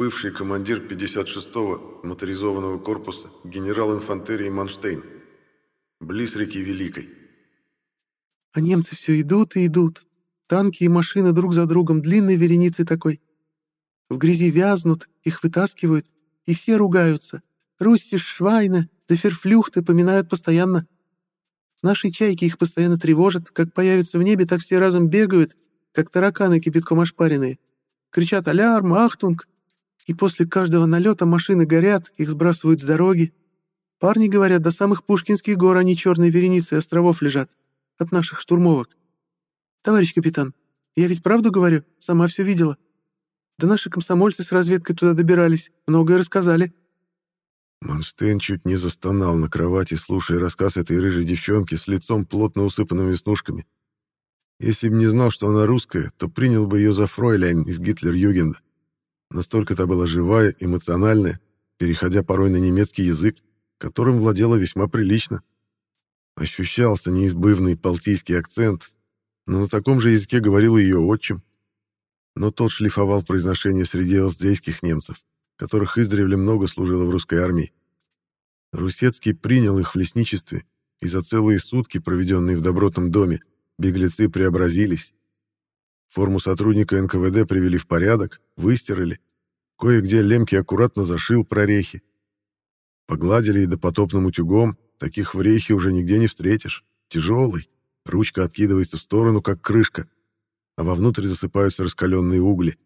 бывший командир 56-го моторизованного корпуса генерал инфантерии Манштейн, близ реки Великой. А немцы все идут и идут. Танки и машины друг за другом, длинной вереницей такой. В грязи вязнут, их вытаскивают, и все ругаются. Руссиш, Швайна, да Ферфлюхты поминают постоянно. Наши чайки их постоянно тревожат. Как появятся в небе, так все разом бегают, как тараканы кипятком ошпаренные. Кричат «Alarm! Achtung!» И после каждого налета машины горят, их сбрасывают с дороги. Парни говорят, до самых Пушкинских гор они черной вереницей остовов лежат. От наших штурмовок. Товарищ капитан, я ведь правду говорю? Сама все видела. Да наши комсомольцы с разведкой туда добирались, многое рассказали. Манштейн чуть не застонал на кровати, слушая рассказ этой рыжей девчонки с лицом плотно усыпанным веснушками. Если бы не знал, что она русская, то принял бы ее за фройляйн из Гитлер-Югенда. Настолько та была живая, эмоциональная, переходя порой на немецкий язык, которым владела весьма прилично. Ощущался неизбывный балтийский акцент, но на таком же языке говорил ее отчим. Но тот шлифовал произношение среди элсдейских немцев которых издревле много служило в русской армии. Русецкий принял их в лесничестве, и за целые сутки, проведенные в добротном доме, беглецы преобразились. Форму сотрудника НКВД привели в порядок, выстирали. Кое-где Лемки аккуратно зашил прорехи. Погладили и допотопным утюгом, таких в рейхе уже нигде не встретишь. Тяжелый, ручка откидывается в сторону, как крышка, а вовнутрь засыпаются раскаленные угли.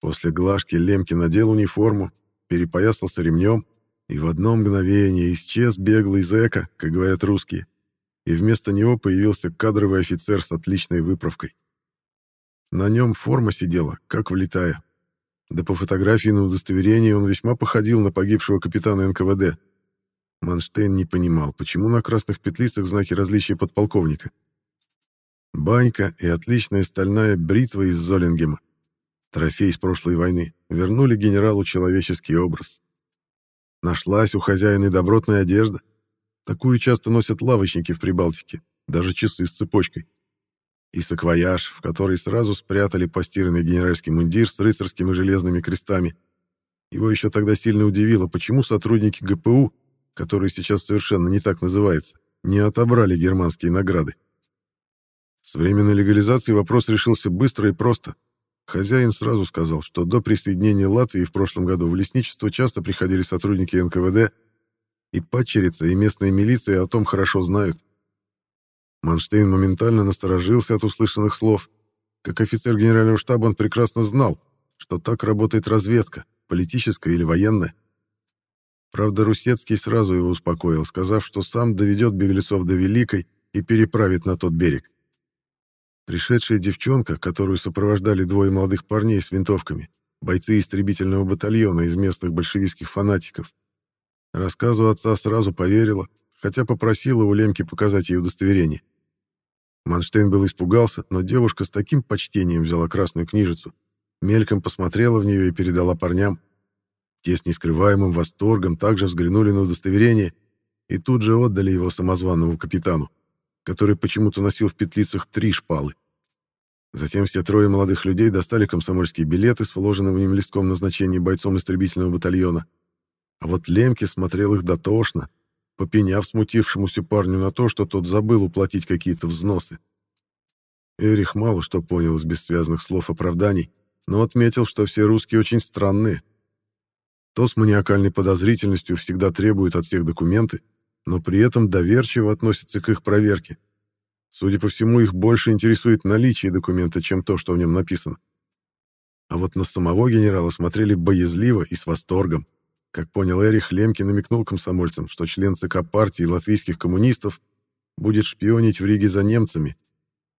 После глажки Лемки надел униформу, перепоясался ремнем, и в одно мгновение исчез беглый зэка, как говорят русские, и вместо него появился кадровый офицер с отличной выправкой. На нем форма сидела, как влитая. Да по фотографии на удостоверении он весьма походил на погибшего капитана НКВД. Манштейн не понимал, почему на красных петлицах знаки различия подполковника. Банька и отличная стальная бритва из Золингема трофей с прошлой войны, вернули генералу человеческий образ. Нашлась у хозяина добротная одежда. Такую часто носят лавочники в Прибалтике, даже часы с цепочкой. И саквояж, в который сразу спрятали постиранный генеральский мундир с рыцарскими железными крестами. Его еще тогда сильно удивило, почему сотрудники ГПУ, который сейчас совершенно не так называется, не отобрали германские награды. С временной легализацией вопрос решился быстро и просто — Хозяин сразу сказал, что до присоединения Латвии в прошлом году в лесничество часто приходили сотрудники НКВД, и падчерица, и местная милиция о том хорошо знают. Манштейн моментально насторожился от услышанных слов. Как офицер генерального штаба он прекрасно знал, что так работает разведка, политическая или военная. Правда, Русецкий сразу его успокоил, сказав, что сам доведет беглецов до Великой и переправит на тот берег. Пришедшая девчонка, которую сопровождали двое молодых парней с винтовками, бойцы истребительного батальона из местных большевистских фанатиков. Рассказу отца сразу поверила, хотя попросила у Лемки показать ей удостоверение. Манштейн был испугался, но девушка с таким почтением взяла красную книжицу, мельком посмотрела в нее и передала парням. Те с нескрываемым восторгом также взглянули на удостоверение и тут же отдали его самозванному капитану, который почему-то носил в петлицах три шпалы. Затем все трое молодых людей достали комсомольские билеты с вложенным в ним листком назначения бойцом истребительного батальона. А вот Лемке смотрел их дотошно, попеняв смутившемуся парню на то, что тот забыл уплатить какие-то взносы. Эрих мало что понял из бессвязных слов оправданий, но отметил, что все русские очень странные. То с маниакальной подозрительностью всегда требуют от всех документы, но при этом доверчиво относятся к их проверке — Судя по всему, их больше интересует наличие документа, чем то, что в нем написано. А вот на самого генерала смотрели боязливо и с восторгом. Как понял Эрих, Лемки намекнул комсомольцам, что член ЦК партии латвийских коммунистов будет шпионить в Риге за немцами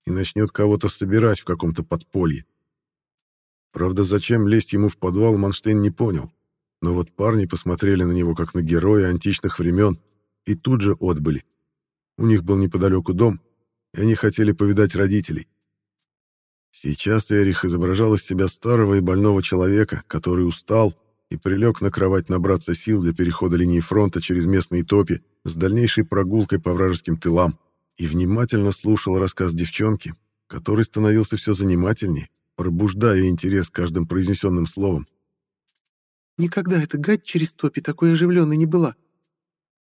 и начнет кого-то собирать в каком-то подполье. Правда, зачем лезть ему в подвал, Манштейн не понял. Но вот парни посмотрели на него, как на героя античных времен, и тут же отбыли. У них был неподалеку дом, и они хотели повидать родителей. Сейчас Эрих изображал из себя старого и больного человека, который устал и прилег на кровать набраться сил для перехода линии фронта через местные топи с дальнейшей прогулкой по вражеским тылам, и внимательно слушал рассказ девчонки, который становился все занимательнее, пробуждая интерес каждым произнесенным словом. Никогда эта гать через топи такой оживленной не была.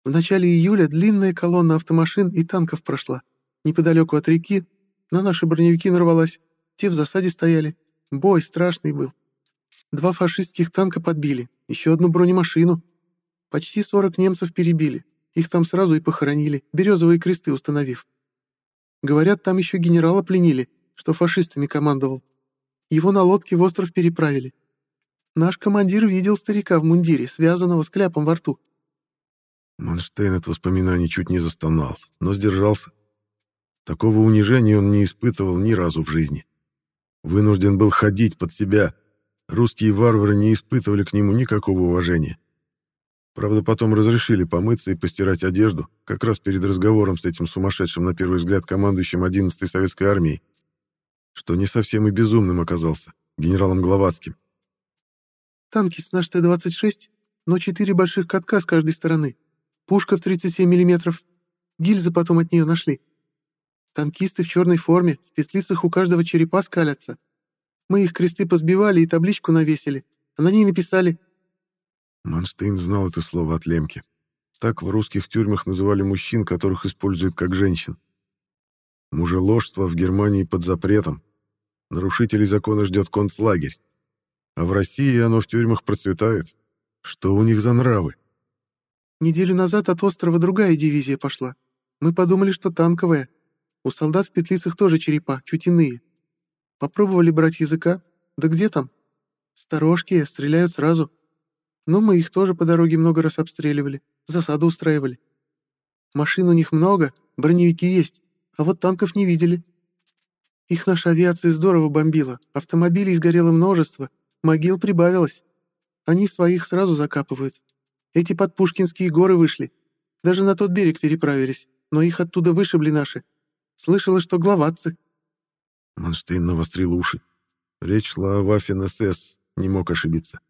В начале июля длинная колонна автомашин и танков прошла. Неподалеку от реки на наши броневики нарвалась. Те в засаде стояли. Бой страшный был. Два фашистских танка подбили, еще одну бронемашину. Почти 40 немцев перебили. Их там сразу и похоронили, березовые кресты установив. Говорят, там еще генерала пленили, что фашистами командовал. Его на лодке в остров переправили. Наш командир видел старика в мундире, связанного с кляпом во рту. Манштейн от воспоминаний чуть не застонал, но сдержался. Такого унижения он не испытывал ни разу в жизни. Вынужден был ходить под себя. Русские варвары не испытывали к нему никакого уважения. Правда, потом разрешили помыться и постирать одежду, как раз перед разговором с этим сумасшедшим, на первый взгляд, командующим 11-й советской армией, что не совсем и безумным оказался, генералом Гловацким. Танки с наш Т-26, но четыре больших катка с каждой стороны. Пушка в 37 миллиметров. Гильзы потом от нее нашли. Танкисты в черной форме, в петлицах у каждого черепа скалятся. Мы их кресты позбивали и табличку навесили, а на ней написали Манштейн знал это слово от Лемки. Так в русских тюрьмах называли мужчин, которых используют как женщин. Мужеложство в Германии под запретом. Нарушителей закона ждет концлагерь. А в России оно в тюрьмах процветает. Что у них за нравы? Неделю назад от острова другая дивизия пошла. Мы подумали, что танковая. У солдат в петлицах тоже черепа, чуть иные. Попробовали брать языка. Да где там? Сторожки, стреляют сразу. Но мы их тоже по дороге много раз обстреливали, засаду устраивали. Машин у них много, броневики есть, а вот танков не видели. Их наша авиация здорово бомбила, автомобилей сгорело множество, могил прибавилось. Они своих сразу закапывают. Эти под Пушкинские горы вышли. Даже на тот берег переправились, но их оттуда вышибли наши. Слышала, что главатцы. Манштейн навострил уши. Речь шла о Ваффен-СС, не мог ошибиться.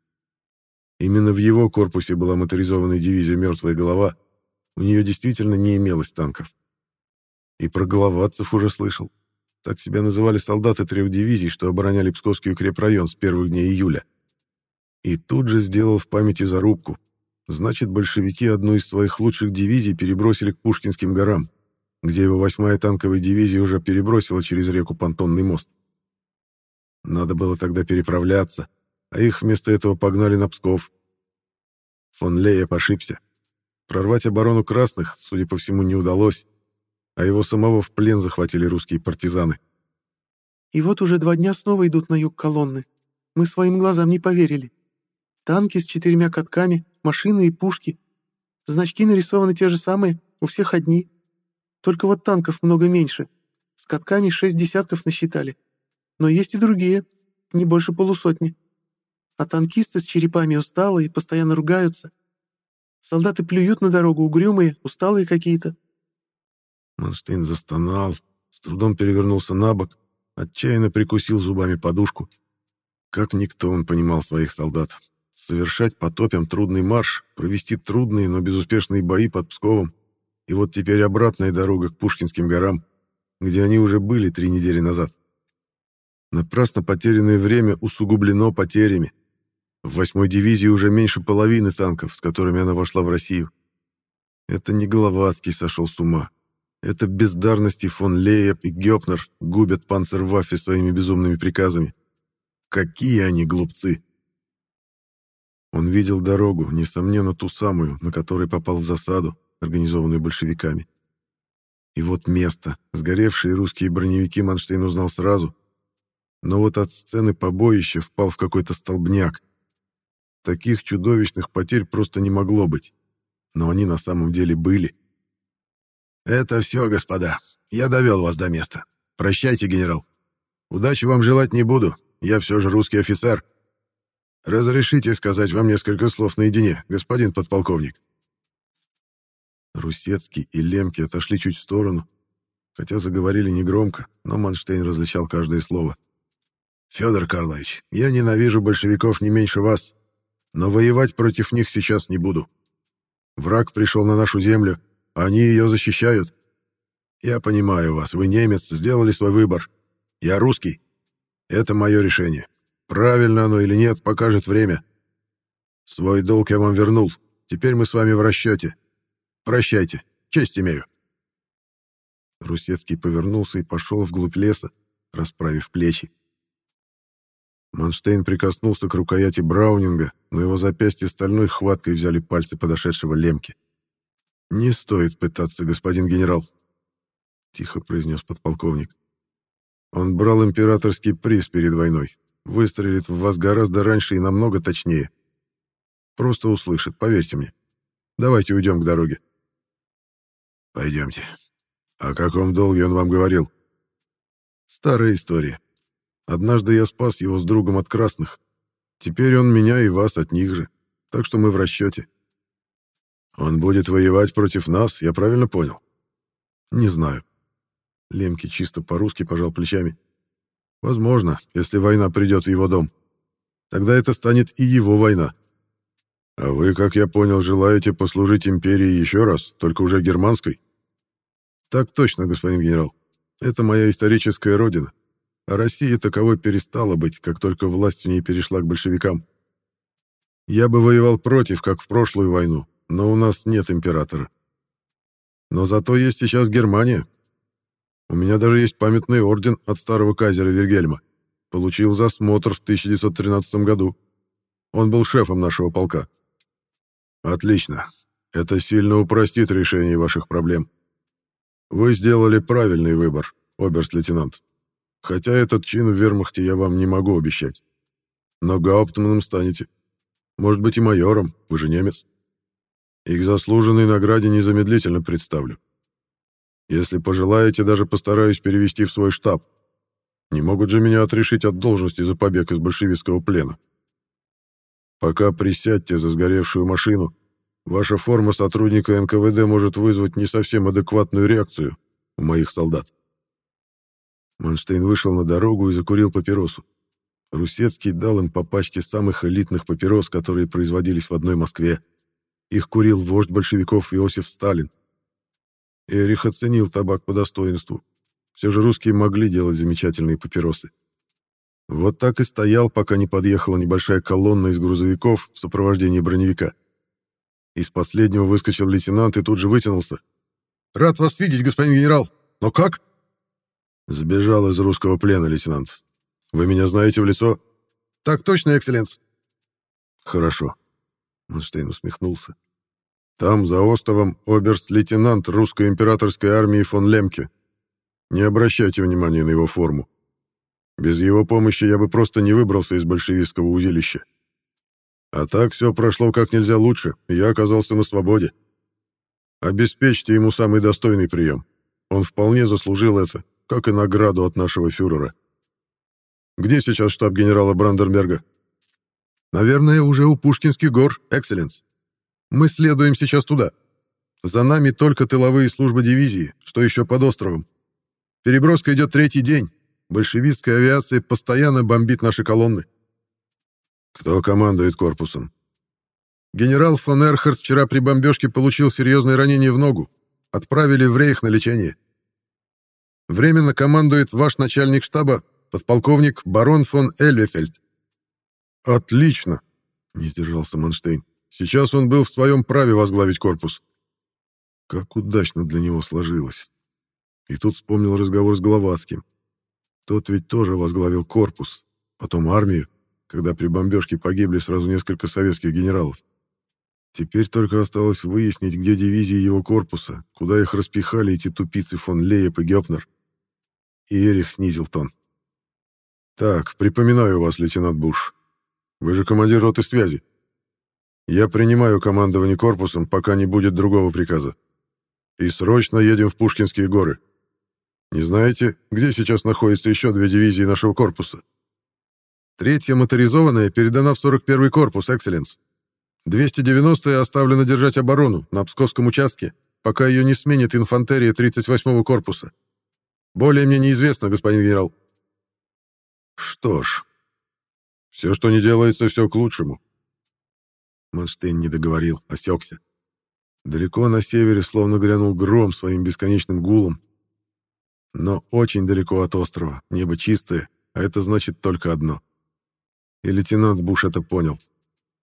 Именно в его корпусе была моторизованная дивизия «Мертвая голова». У нее действительно не имелось танков. И про головадцев уже слышал. Так себя называли солдаты трех дивизий, что обороняли Псковский укрепрайон с первых дней июля. И тут же сделал в памяти зарубку. Значит, большевики одну из своих лучших дивизий перебросили к Пушкинским горам, где его 8-я танковая дивизия уже перебросила через реку Понтонный мост. Надо было тогда переправляться, а их вместо этого погнали на Псков. Фон Лея ошибся. Прорвать оборону красных, судя по всему, не удалось, а его самого в плен захватили русские партизаны. И вот уже два дня снова идут на юг колонны. Мы своим глазам не поверили. Танки с четырьмя катками, машины и пушки. Значки нарисованы те же самые, у всех одни. Только вот танков много меньше. С катками шесть десятков насчитали. Но есть и другие, не больше полусотни а танкисты с черепами усталые, постоянно ругаются. Солдаты плюют на дорогу, угрюмые, усталые какие-то. Манштейн застонал, с трудом перевернулся на бок, отчаянно прикусил зубами подушку. Как никто он понимал своих солдат. Совершать по топям трудный марш, провести трудные, но безуспешные бои под Псковом, и вот теперь обратная дорога к Пушкинским горам, где они уже были три недели назад. Напрасно потерянное время усугублено потерями. В восьмой дивизии уже меньше половины танков, с которыми она вошла в Россию. Это не Головацкий сошел с ума. Это бездарности фон Лейеп и Гёпнер губят панцерваффе своими безумными приказами. Какие они глупцы! Он видел дорогу, несомненно, ту самую, на которой попал в засаду, организованную большевиками. И вот место. Сгоревшие русские броневики Манштейн узнал сразу. Но вот от сцены побоища впал в какой-то столбняк. Таких чудовищных потерь просто не могло быть. Но они на самом деле были. «Это все, господа. Я довел вас до места. Прощайте, генерал. Удачи вам желать не буду. Я все же русский офицер. Разрешите сказать вам несколько слов наедине, господин подполковник?» Русецкий и Лемки отошли чуть в сторону, хотя заговорили негромко, но Манштейн различал каждое слово. «Федор Карлович, я ненавижу большевиков не меньше вас, но воевать против них сейчас не буду. Враг пришел на нашу землю, а они ее защищают. Я понимаю вас, вы немец, сделали свой выбор. Я русский. Это мое решение. Правильно оно или нет, покажет время. Свой долг я вам вернул. Теперь мы с вами в расчете. Прощайте. Честь имею. Русецкий повернулся и пошел вглубь леса, расправив плечи. Манштейн прикоснулся к рукояти Браунинга, но его запястье стальной хваткой взяли пальцы подошедшего Лемки. «Не стоит пытаться, господин генерал», — тихо произнес подполковник. «Он брал императорский приз перед войной. Выстрелит в вас гораздо раньше и намного точнее. Просто услышит, поверьте мне. Давайте уйдем к дороге». «Пойдемте. О каком долге он вам говорил?» «Старая история. Однажды я спас его с другом от красных. Теперь он меня и вас от них же. Так что мы в расчете. Он будет воевать против нас, я правильно понял? Не знаю. Лемки чисто по-русски пожал плечами. Возможно, если война придет в его дом. Тогда это станет и его война. А вы, как я понял, желаете послужить империи еще раз, только уже германской? Так точно, господин генерал. Это моя историческая родина а Россия таковой перестала быть, как только власть в ней перешла к большевикам. Я бы воевал против, как в прошлую войну, но у нас нет императора. Но зато есть сейчас Германия. У меня даже есть памятный орден от старого казера Вильгельма. Получил за смотр в 1913 году. Он был шефом нашего полка. Отлично. Это сильно упростит решение ваших проблем. Вы сделали правильный выбор, оберст-лейтенант. Хотя этот чин в вермахте я вам не могу обещать. Но гауптманом станете. Может быть и майором, вы же немец. И к заслуженной награде незамедлительно представлю. Если пожелаете, даже постараюсь перевести в свой штаб. Не могут же меня отрешить от должности за побег из большевистского плена. Пока присядьте за сгоревшую машину, ваша форма сотрудника НКВД может вызвать не совсем адекватную реакцию у моих солдат. Манштейн вышел на дорогу и закурил папиросу. Русецкий дал им по пачке самых элитных папирос, которые производились в одной Москве. Их курил вождь большевиков Иосиф Сталин. Эрих оценил табак по достоинству. Все же русские могли делать замечательные папиросы. Вот так и стоял, пока не подъехала небольшая колонна из грузовиков в сопровождении броневика. Из последнего выскочил лейтенант и тут же вытянулся. «Рад вас видеть, господин генерал! Но как?» Сбежал из русского плена, лейтенант. Вы меня знаете в лицо? Так точно, экселленс. Хорошо. Манштейн усмехнулся. Там, за островом, оберст-лейтенант русской императорской армии фон Лемке. Не обращайте внимания на его форму. Без его помощи я бы просто не выбрался из большевистского узилища. А так все прошло как нельзя лучше, и я оказался на свободе. Обеспечьте ему самый достойный прием. Он вполне заслужил это как и награду от нашего фюрера. Где сейчас штаб генерала Бранденберга? Наверное, уже у Пушкинских гор, экселленс. Мы следуем сейчас туда. За нами только тыловые службы дивизии, что еще под островом. Переброска идет третий день. Большевистская авиация постоянно бомбит наши колонны. Кто командует корпусом? Генерал фон Эрхард вчера при бомбежке получил серьезное ранение в ногу. Отправили в рейх на лечение. Временно командует ваш начальник штаба, подполковник барон фон Эльвефельд. Отлично, не сдержался Манштейн. Сейчас он был в своем праве возглавить корпус. Как удачно для него сложилось. И тут вспомнил разговор с Головацким. Тот ведь тоже возглавил корпус, потом армию, когда при бомбежке погибли сразу несколько советских генералов. Теперь только осталось выяснить, где дивизии его корпуса, куда их распихали эти тупицы фон Лейеп и Гёпнер и Эрих снизил тон. «Так, припоминаю вас, лейтенант Буш. Вы же командир роты связи. Я принимаю командование корпусом, пока не будет другого приказа. И срочно едем в Пушкинские горы. Не знаете, где сейчас находятся еще две дивизии нашего корпуса? Третья моторизованная передана в 41-й корпус, Экселленс. 290-я оставлена держать оборону на Псковском участке, пока ее не сменит инфантерия 38-го корпуса. Более мне неизвестно, господин генерал. Что ж, все, что не делается, все к лучшему. Манштейн не договорил, осекся. Далеко на севере словно грянул гром своим бесконечным гулом. Но очень далеко от острова, небо чистое, а это значит только одно. И лейтенант Буш это понял.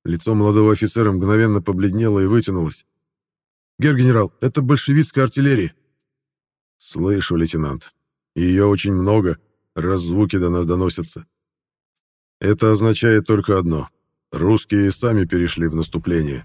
Лицо молодого офицера мгновенно побледнело и вытянулось. «Гер-генерал, это большевистская артиллерия!» «Слышу, лейтенант. Ее очень много, раз звуки до нас доносятся. Это означает только одно. Русские сами перешли в наступление.